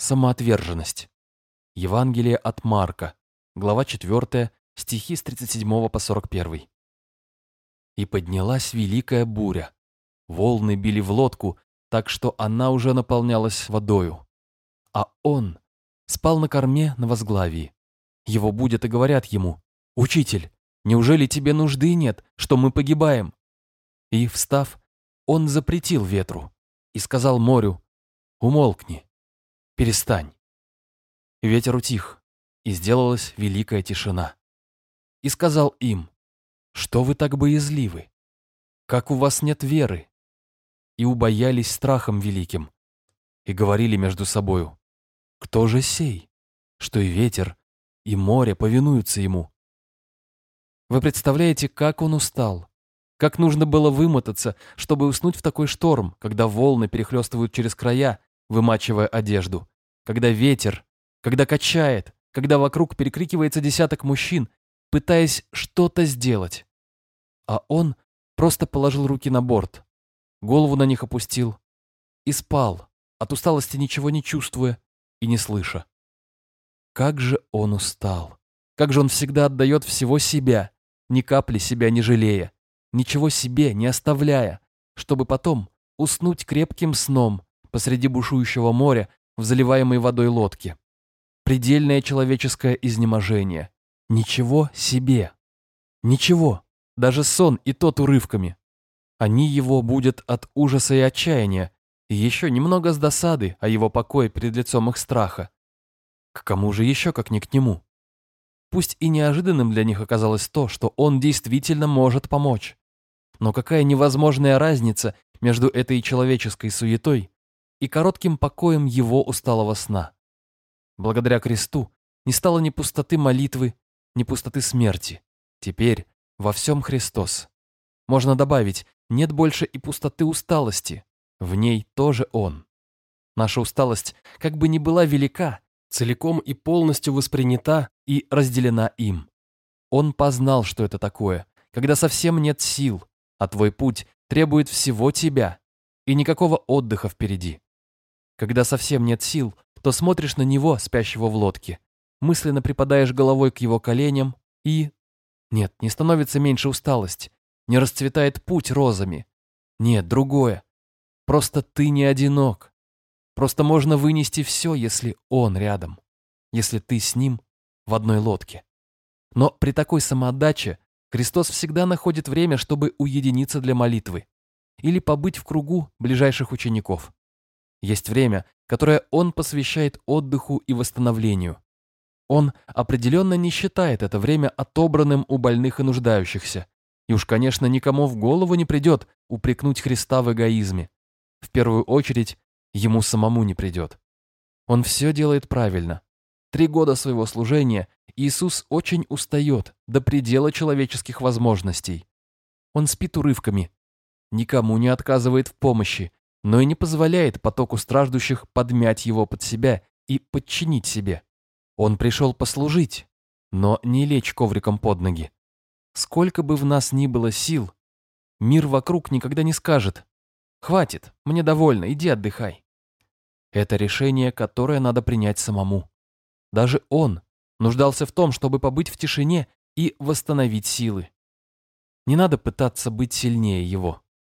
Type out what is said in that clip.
самоотверженность. Евангелие от Марка, глава 4, стихи с 37 по 41. И поднялась великая буря. Волны били в лодку, так что она уже наполнялась водою. А он спал на корме на возглавии. Его будут и говорят ему, «Учитель, неужели тебе нужды нет, что мы погибаем?» И, встав, он запретил ветру и сказал морю, «Умолкни, перестань». Ветер утих, и сделалась великая тишина. И сказал им, «Что вы так боязливы? Как у вас нет веры?» И убоялись страхом великим, и говорили между собою, «Кто же сей, что и ветер, и море повинуются ему?» Вы представляете, как он устал, как нужно было вымотаться, чтобы уснуть в такой шторм, когда волны перехлестывают через края, вымачивая одежду, когда ветер, когда качает, когда вокруг перекрикивается десяток мужчин, пытаясь что-то сделать. А он просто положил руки на борт, голову на них опустил и спал, от усталости ничего не чувствуя и не слыша. Как же он устал! Как же он всегда отдает всего себя, ни капли себя не жалея ничего себе не оставляя, чтобы потом уснуть крепким сном посреди бушующего моря в заливаемой водой лодке. Предельное человеческое изнеможение. Ничего себе. Ничего. Даже сон и тот урывками. Они его будут от ужаса и отчаяния, и еще немного с досады о его покое перед лицом их страха. К кому же еще, как не к нему? Пусть и неожиданным для них оказалось то, что он действительно может помочь. Но какая невозможная разница между этой человеческой суетой и коротким покоем его усталого сна. Благодаря кресту не стало ни пустоты молитвы, ни пустоты смерти. Теперь во всем Христос. Можно добавить, нет больше и пустоты усталости. В ней тоже Он. Наша усталость, как бы ни была велика, целиком и полностью воспринята и разделена им. Он познал, что это такое, когда совсем нет сил, а твой путь требует всего тебя и никакого отдыха впереди. Когда совсем нет сил, то смотришь на него, спящего в лодке, мысленно припадаешь головой к его коленям и... Нет, не становится меньше усталость, не расцветает путь розами. Нет, другое. Просто ты не одинок. Просто можно вынести все, если он рядом, если ты с ним в одной лодке. Но при такой самоотдаче Христос всегда находит время, чтобы уединиться для молитвы или побыть в кругу ближайших учеников. Есть время, которое Он посвящает отдыху и восстановлению. Он определенно не считает это время отобранным у больных и нуждающихся. И уж, конечно, никому в голову не придет упрекнуть Христа в эгоизме. В первую очередь, ему самому не придет. Он все делает правильно. Три года своего служения Иисус очень устает до предела человеческих возможностей. Он спит урывками, никому не отказывает в помощи, но и не позволяет потоку страждущих подмять его под себя и подчинить себе. Он пришел послужить, но не лечь ковриком под ноги. Сколько бы в нас ни было сил, мир вокруг никогда не скажет «Хватит, мне довольно, иди отдыхай». Это решение, которое надо принять самому. Даже он, нуждался в том, чтобы побыть в тишине и восстановить силы. Не надо пытаться быть сильнее его.